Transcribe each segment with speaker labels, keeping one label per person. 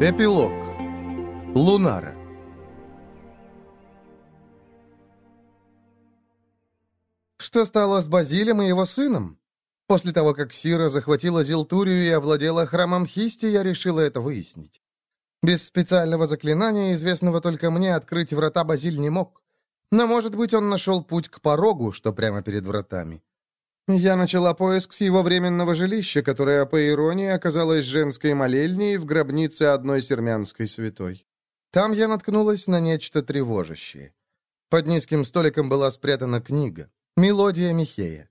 Speaker 1: Эпилог. Лунара. Что стало с Базилем и его сыном? После того, как Сира захватила Зилтурию и овладела храмом Хисти, я решила это выяснить. Без специального заклинания, известного только мне, открыть врата Базиль не мог. Но, может быть, он нашел путь к порогу, что прямо перед вратами. Я начала поиск с его временного жилища, которое, по иронии, оказалось женской молельней в гробнице одной сермянской святой. Там я наткнулась на нечто тревожащее. Под низким столиком была спрятана книга. «Мелодия Михея».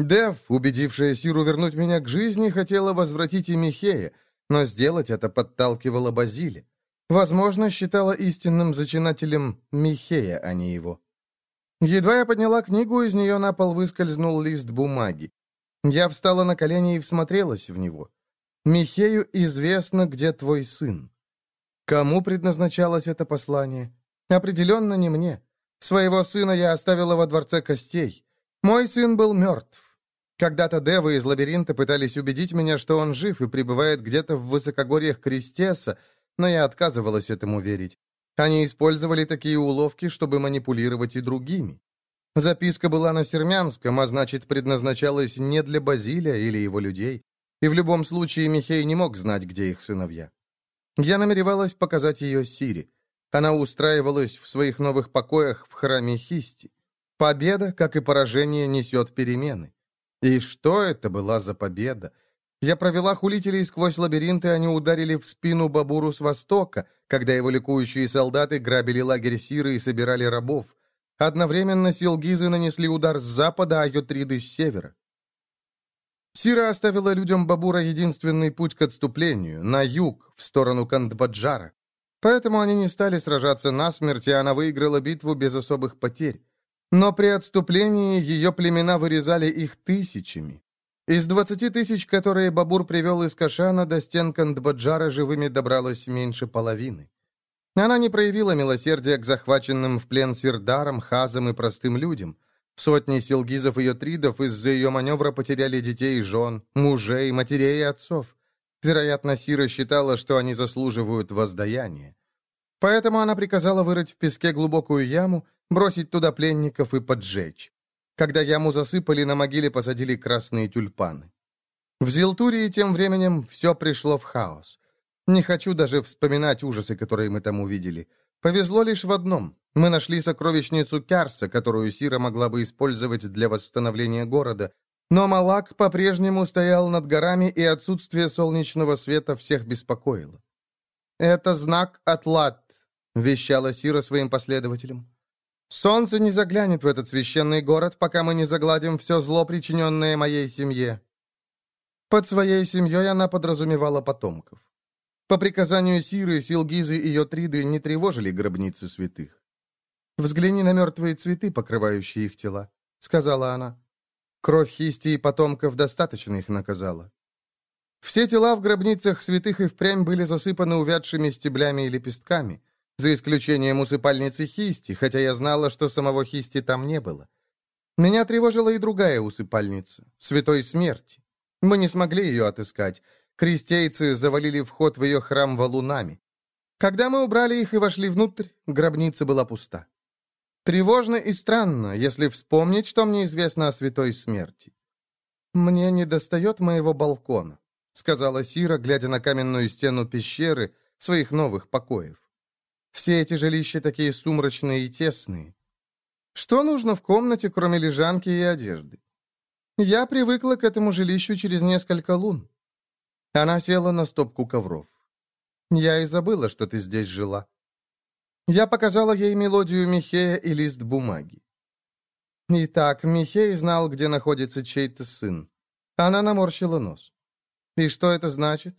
Speaker 1: Дев, убедившая Сиру вернуть меня к жизни, хотела возвратить и Михея, но сделать это подталкивала Базиле. Возможно, считала истинным зачинателем Михея, а не его. Едва я подняла книгу, из нее на пол выскользнул лист бумаги. Я встала на колени и всмотрелась в него. «Михею известно, где твой сын». Кому предназначалось это послание? Определенно не мне. Своего сына я оставила во дворце костей. Мой сын был мертв. Когда-то девы из лабиринта пытались убедить меня, что он жив и пребывает где-то в высокогорьях Крестеса, но я отказывалась этому верить. Они использовали такие уловки, чтобы манипулировать и другими. Записка была на сермянском, а значит, предназначалась не для Базилия или его людей. И в любом случае Михей не мог знать, где их сыновья. Я намеревалась показать ее Сири. Она устраивалась в своих новых покоях в храме Хисти. Победа, как и поражение, несет перемены. И что это была за победа? Я провела хулителей сквозь лабиринты, они ударили в спину Бабуру с востока, когда его ликующие солдаты грабили лагерь Сиры и собирали рабов. Одновременно силгизы нанесли удар с запада, а Йотриды с севера. Сира оставила людям Бабура единственный путь к отступлению, на юг, в сторону Кандбаджара. Поэтому они не стали сражаться насмерть, и она выиграла битву без особых потерь. Но при отступлении ее племена вырезали их тысячами. Из двадцати тысяч, которые Бабур привел из Кашана, до стен Кандбаджара живыми добралось меньше половины. Она не проявила милосердия к захваченным в плен Сирдарам, Хазам и простым людям. Сотни силгизов и тридов из-за ее маневра потеряли детей и жен, мужей, матерей и отцов. Вероятно, Сира считала, что они заслуживают воздаяния. Поэтому она приказала вырыть в песке глубокую яму, бросить туда пленников и поджечь. Когда яму засыпали, на могиле посадили красные тюльпаны. В Зилтурии тем временем все пришло в хаос. Не хочу даже вспоминать ужасы, которые мы там увидели. Повезло лишь в одном. Мы нашли сокровищницу Кярса, которую Сира могла бы использовать для восстановления города, но Малак по-прежнему стоял над горами, и отсутствие солнечного света всех беспокоило. «Это знак Атлат», — вещала Сира своим последователям. Солнце не заглянет в этот священный город, пока мы не загладим все зло, причиненное моей семье». Под своей семьей она подразумевала потомков. По приказанию Сиры, Силгизы и Йотриды не тревожили гробницы святых. «Взгляни на мертвые цветы, покрывающие их тела», — сказала она. Кровь Хисти и потомков достаточно их наказала. Все тела в гробницах святых и впрямь были засыпаны увядшими стеблями и лепестками за исключением усыпальницы Хисти, хотя я знала, что самого Хисти там не было. Меня тревожила и другая усыпальница, Святой Смерти. Мы не смогли ее отыскать. Крестейцы завалили вход в ее храм валунами. Когда мы убрали их и вошли внутрь, гробница была пуста. Тревожно и странно, если вспомнить, что мне известно о Святой Смерти. «Мне не достает моего балкона», — сказала Сира, глядя на каменную стену пещеры своих новых покоев. Все эти жилища такие сумрачные и тесные. Что нужно в комнате, кроме лежанки и одежды? Я привыкла к этому жилищу через несколько лун. Она села на стопку ковров. Я и забыла, что ты здесь жила. Я показала ей мелодию Михея и лист бумаги. Итак, Михей знал, где находится чей-то сын. Она наморщила нос. И что это значит?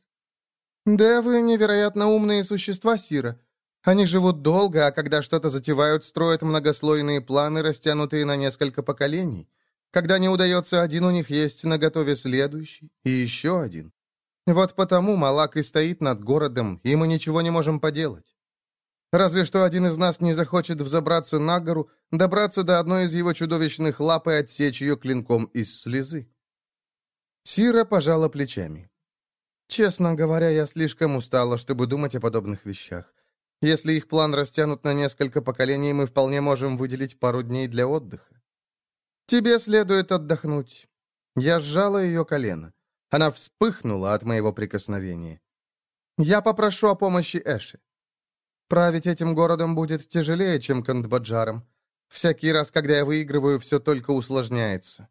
Speaker 1: Да вы невероятно умные существа, Сира. Они живут долго, а когда что-то затевают, строят многослойные планы, растянутые на несколько поколений. Когда не удается один, у них есть на готове следующий и еще один. Вот потому Малак и стоит над городом, и мы ничего не можем поделать. Разве что один из нас не захочет взобраться на гору, добраться до одной из его чудовищных лап и отсечь ее клинком из слезы. Сира пожала плечами. Честно говоря, я слишком устала, чтобы думать о подобных вещах. Если их план растянут на несколько поколений, мы вполне можем выделить пару дней для отдыха. Тебе следует отдохнуть. Я сжала ее колено. Она вспыхнула от моего прикосновения. Я попрошу о помощи Эши. Править этим городом будет тяжелее, чем Кандбаджаром. Всякий раз, когда я выигрываю, все только усложняется.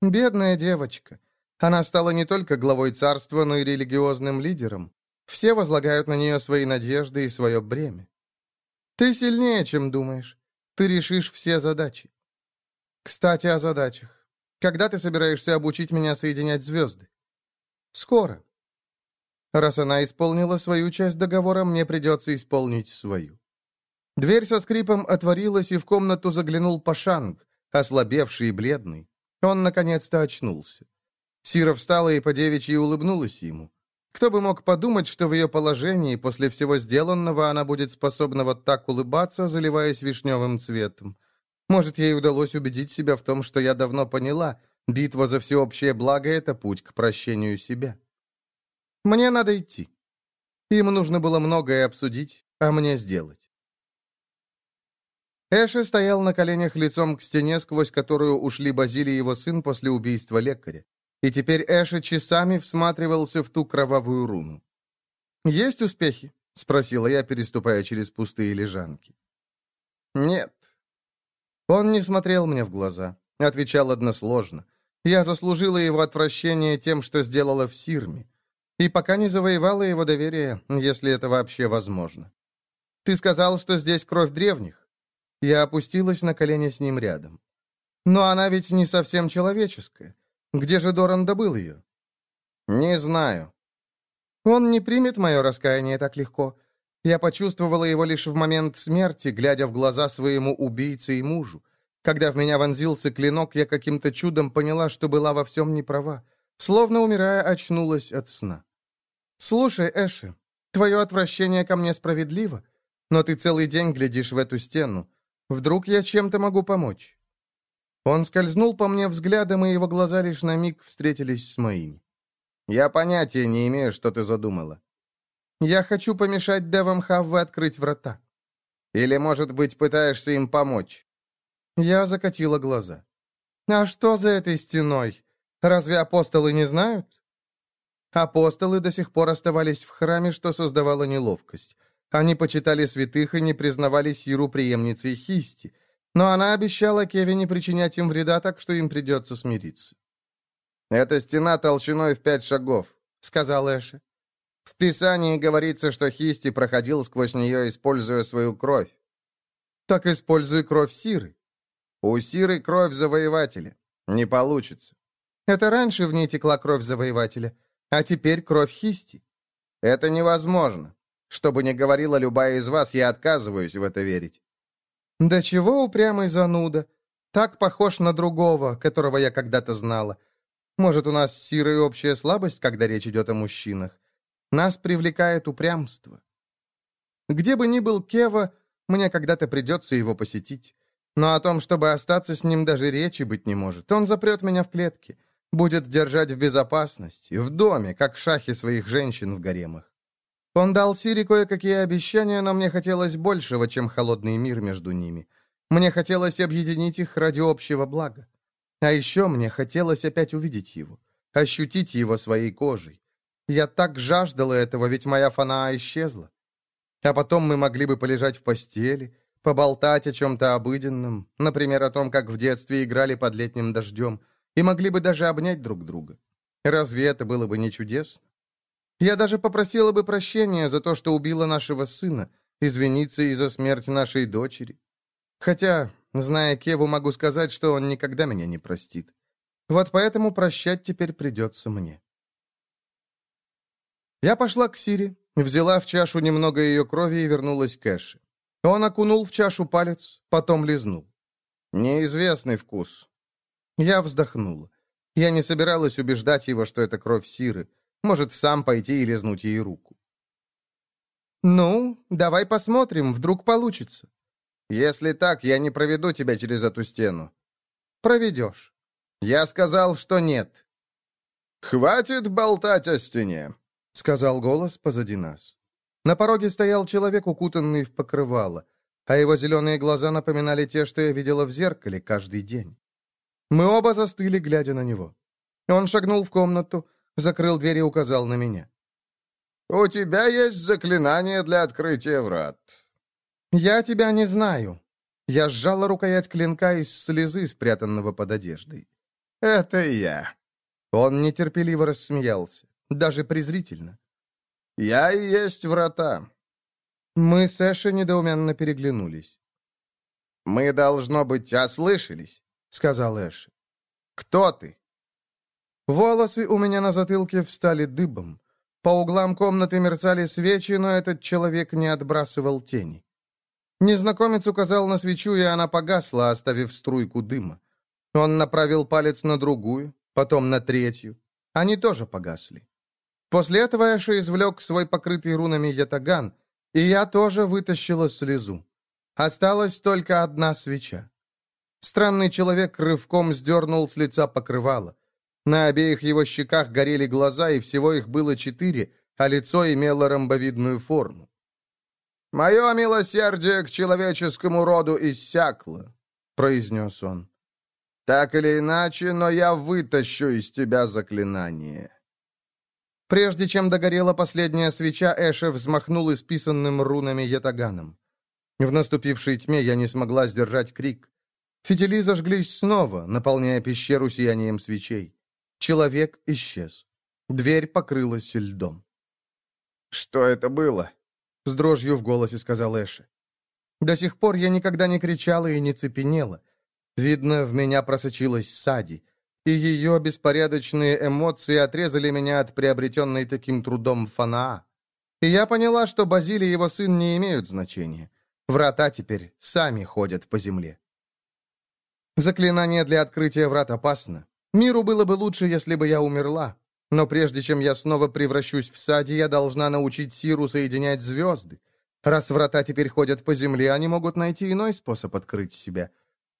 Speaker 1: Бедная девочка. Она стала не только главой царства, но и религиозным лидером. Все возлагают на нее свои надежды и свое бремя. Ты сильнее, чем думаешь. Ты решишь все задачи. Кстати, о задачах. Когда ты собираешься обучить меня соединять звезды? Скоро. Раз она исполнила свою часть договора, мне придется исполнить свою. Дверь со скрипом отворилась, и в комнату заглянул Пашанг, ослабевший и бледный. Он наконец-то очнулся. Сира встала и по девичьи улыбнулась ему. Кто бы мог подумать, что в ее положении, после всего сделанного, она будет способна вот так улыбаться, заливаясь вишневым цветом. Может, ей удалось убедить себя в том, что я давно поняла, битва за всеобщее благо — это путь к прощению себя. Мне надо идти. Им нужно было многое обсудить, а мне сделать. Эша стоял на коленях лицом к стене, сквозь которую ушли Базили и его сын после убийства лекаря. И теперь Эша часами всматривался в ту кровавую руну. «Есть успехи?» — спросила я, переступая через пустые лежанки. «Нет». Он не смотрел мне в глаза, отвечал односложно. Я заслужила его отвращение тем, что сделала в Сирме. И пока не завоевала его доверие, если это вообще возможно. «Ты сказал, что здесь кровь древних?» Я опустилась на колени с ним рядом. «Но она ведь не совсем человеческая. Где же Доран добыл ее?» «Не знаю». «Он не примет мое раскаяние так легко. Я почувствовала его лишь в момент смерти, глядя в глаза своему убийце и мужу. Когда в меня вонзился клинок, я каким-то чудом поняла, что была во всем неправа. Словно умирая, очнулась от сна. «Слушай, Эши, твое отвращение ко мне справедливо, но ты целый день глядишь в эту стену. Вдруг я чем-то могу помочь?» Он скользнул по мне взглядом, и его глаза лишь на миг встретились с моими. «Я понятия не имею, что ты задумала». «Я хочу помешать Девам Хавве открыть врата». «Или, может быть, пытаешься им помочь?» Я закатила глаза. «А что за этой стеной? Разве апостолы не знают?» Апостолы до сих пор оставались в храме, что создавало неловкость. Они почитали святых и не признавали Сиру преемницей Хисти. Но она обещала Кеве не причинять им вреда, так что им придется смириться. «Эта стена толщиной в пять шагов», — сказал Эши. «В Писании говорится, что Хисти проходил сквозь нее, используя свою кровь». «Так используй кровь Сиры». «У Сиры кровь завоевателя. Не получится». «Это раньше в ней текла кровь завоевателя, а теперь кровь Хисти». «Это невозможно. Что бы ни говорила любая из вас, я отказываюсь в это верить». «Да чего упрямый зануда? Так похож на другого, которого я когда-то знала. Может, у нас с Сирой общая слабость, когда речь идет о мужчинах? Нас привлекает упрямство. Где бы ни был Кева, мне когда-то придется его посетить. Но о том, чтобы остаться с ним, даже речи быть не может. Он запрет меня в клетке, будет держать в безопасности, в доме, как шахи своих женщин в гаремах. Он дал Сири кое-какие обещания, но мне хотелось большего, чем холодный мир между ними. Мне хотелось объединить их ради общего блага. А еще мне хотелось опять увидеть его, ощутить его своей кожей. Я так жаждала этого, ведь моя фана исчезла. А потом мы могли бы полежать в постели, поболтать о чем-то обыденном, например, о том, как в детстве играли под летним дождем, и могли бы даже обнять друг друга. Разве это было бы не чудесно? Я даже попросила бы прощения за то, что убила нашего сына, извиниться и за смерть нашей дочери. Хотя, зная Кеву, могу сказать, что он никогда меня не простит. Вот поэтому прощать теперь придется мне. Я пошла к Сири, взяла в чашу немного ее крови и вернулась к Эше. Он окунул в чашу палец, потом лизнул. Неизвестный вкус. Я вздохнула. Я не собиралась убеждать его, что это кровь Сиры. Может, сам пойти и лизнуть ей руку. «Ну, давай посмотрим, вдруг получится». «Если так, я не проведу тебя через эту стену». «Проведешь». «Я сказал, что нет». «Хватит болтать о стене. — сказал голос позади нас. На пороге стоял человек, укутанный в покрывало, а его зеленые глаза напоминали те, что я видела в зеркале каждый день. Мы оба застыли, глядя на него. Он шагнул в комнату, закрыл дверь и указал на меня.
Speaker 2: «У тебя есть заклинание для открытия врат».
Speaker 1: «Я тебя не знаю». Я сжала рукоять клинка из слезы, спрятанного под одеждой.
Speaker 2: «Это я».
Speaker 1: Он нетерпеливо рассмеялся, даже презрительно.
Speaker 2: «Я и есть врата».
Speaker 1: Мы с Эши недоуменно переглянулись.
Speaker 2: «Мы, должно быть, ослышались», — сказал Эши. «Кто ты?»
Speaker 1: Волосы у меня на затылке встали дыбом. По углам комнаты мерцали свечи, но этот человек не отбрасывал тени. Незнакомец указал на свечу, и она погасла, оставив струйку дыма. Он направил палец на другую, потом на третью. Они тоже погасли. После этого Эша извлек свой покрытый рунами ятаган, и я тоже вытащила слезу. Осталась только одна свеча. Странный человек рывком сдернул с лица покрывало. На обеих его щеках горели глаза, и всего их было четыре, а лицо имело ромбовидную форму.
Speaker 2: «Мое милосердие к человеческому роду иссякло», — произнес он. «Так или иначе, но я вытащу из тебя заклинание».
Speaker 1: Прежде чем догорела последняя свеча, Эша взмахнул исписанным рунами ятаганом. В наступившей тьме я не смогла сдержать крик. Фитили зажглись снова, наполняя пещеру сиянием свечей. Человек исчез. Дверь покрылась льдом.
Speaker 2: «Что это было?»
Speaker 1: — с дрожью в голосе сказал Эши. До сих пор я никогда не кричала и не цепенела. Видно, в меня просочилась Сади, и ее беспорядочные эмоции отрезали меня от приобретенной таким трудом фанаа. И я поняла, что Базилий и его сын не имеют значения. Врата теперь сами ходят по земле. Заклинание для открытия врат опасно. Миру было бы лучше, если бы я умерла. Но прежде чем я снова превращусь в сади, я должна научить Сиру соединять звезды. Раз врата теперь ходят по земле, они могут найти иной способ открыть себя.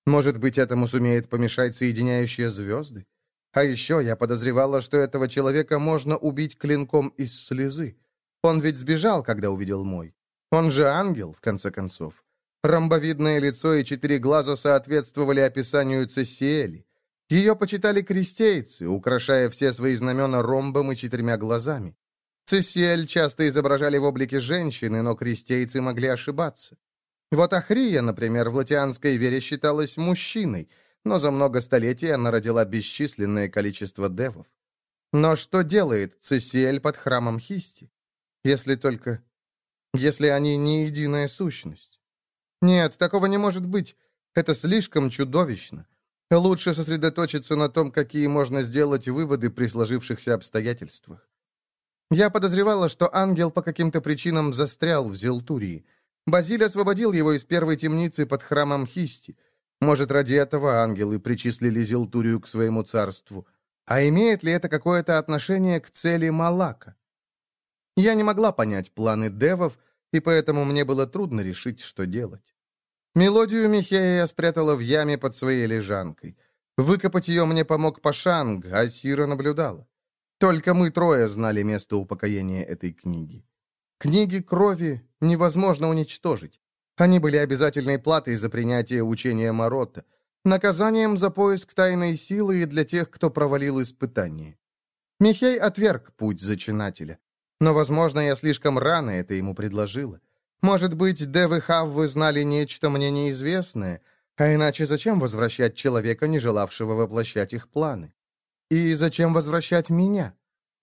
Speaker 1: Может быть, этому сумеет помешать соединяющие звезды? А еще я подозревала, что этого человека можно убить клинком из слезы. Он ведь сбежал, когда увидел мой. Он же ангел, в конце концов. Ромбовидное лицо и четыре глаза соответствовали описанию Цесиэли. Ее почитали крестейцы, украшая все свои знамена ромбом и четырьмя глазами. Цесиэль часто изображали в облике женщины, но крестейцы могли ошибаться. Вот Ахрия, например, в латианской вере считалась мужчиной, но за много столетий она родила бесчисленное количество девов. Но что делает Цесиэль под храмом Хисти? Если только... Если они не единая сущность. Нет, такого не может быть. Это слишком чудовищно. Лучше сосредоточиться на том, какие можно сделать выводы при сложившихся обстоятельствах. Я подозревала, что ангел по каким-то причинам застрял в Зелтурии. Базиль освободил его из первой темницы под храмом Хисти. Может, ради этого ангелы причислили Зелтурию к своему царству. А имеет ли это какое-то отношение к цели Малака? Я не могла понять планы девов, и поэтому мне было трудно решить, что делать. Мелодию Михея я спрятала в яме под своей лежанкой. Выкопать ее мне помог Пашанг, а Сира наблюдала. Только мы трое знали место упокоения этой книги. Книги крови невозможно уничтожить. Они были обязательной платой за принятие учения Марота, наказанием за поиск тайной силы и для тех, кто провалил испытание. Михей отверг путь зачинателя. Но, возможно, я слишком рано это ему предложила. Может быть, Девы Хаввы знали нечто мне неизвестное, а иначе зачем возвращать человека, не желавшего воплощать их планы? И зачем возвращать меня?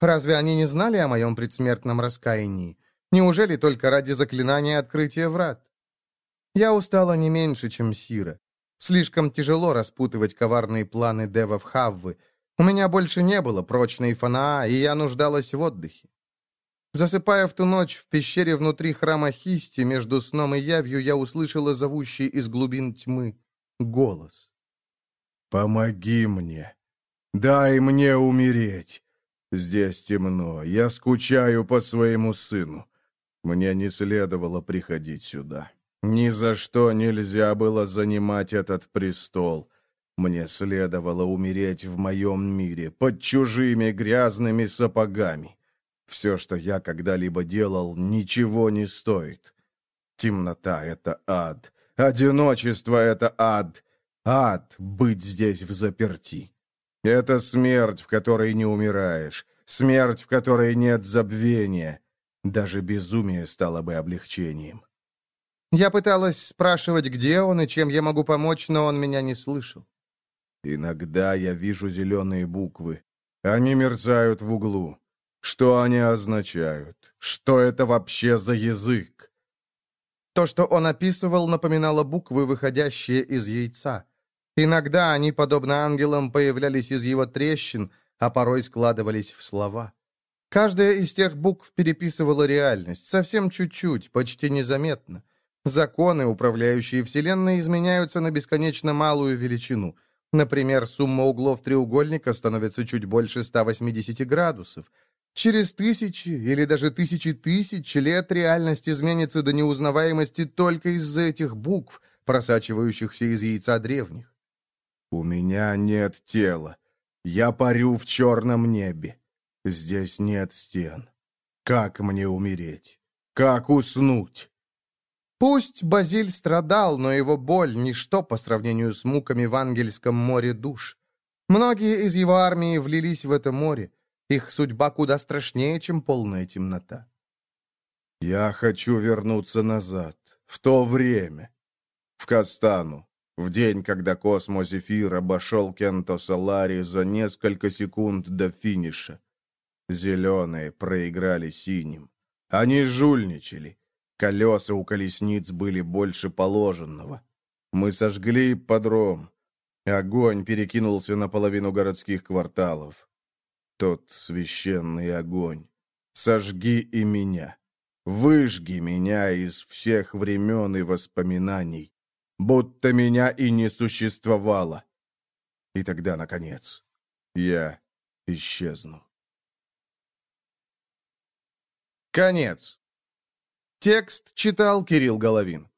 Speaker 1: Разве они не знали о моем предсмертном раскаянии? Неужели только ради заклинания открытия врат? Я устала не меньше, чем Сира. Слишком тяжело распутывать коварные планы Девов Хаввы. У меня больше не было прочной фанаа, и я нуждалась в отдыхе. Засыпая в ту ночь в пещере внутри храма Хисти, между сном и явью, я услышала зовущий из глубин тьмы голос.
Speaker 2: «Помоги мне! Дай мне умереть! Здесь темно, я скучаю по своему сыну. Мне не следовало приходить сюда. Ни за что нельзя было занимать этот престол. Мне следовало умереть в моем мире, под чужими грязными сапогами. Все, что я когда-либо делал, ничего не стоит. Темнота — это ад. Одиночество — это ад. Ад — быть здесь в заперти. Это смерть, в которой не умираешь. Смерть, в которой нет забвения. Даже безумие стало бы облегчением.
Speaker 1: Я пыталась спрашивать, где он и чем я могу помочь, но он меня не слышал.
Speaker 2: Иногда я вижу зеленые буквы. Они мерцают в углу. Что они означают? Что это вообще за язык?
Speaker 1: То, что он описывал, напоминало буквы, выходящие из яйца. Иногда они, подобно ангелам, появлялись из его трещин, а порой складывались в слова. Каждая из тех букв переписывала реальность, совсем чуть-чуть, почти незаметно. Законы, управляющие Вселенной, изменяются на бесконечно малую величину. Например, сумма углов треугольника становится чуть больше 180 градусов. Через тысячи или даже тысячи тысяч лет реальность изменится до неузнаваемости только из-за этих букв, просачивающихся из яйца древних.
Speaker 2: «У меня нет тела. Я парю в черном небе. Здесь нет стен. Как мне умереть? Как уснуть?»
Speaker 1: Пусть Базиль страдал, но его боль — ничто по сравнению с муками в ангельском море душ. Многие из его армии влились в это море. Их судьба куда страшнее, чем полная темнота.
Speaker 2: «Я хочу вернуться назад, в то время, в Кастану, в день, когда космос Эфир обошел Кенто Салари за несколько секунд до финиша. Зеленые проиграли синим. Они жульничали. Колеса у колесниц были больше положенного. Мы сожгли подром. Огонь перекинулся на половину городских кварталов. Тот священный огонь. Сожги и меня. Выжги меня из всех времен и воспоминаний, будто меня и не существовало. И тогда, наконец, я исчезну.
Speaker 1: Конец. Текст читал Кирилл Головин.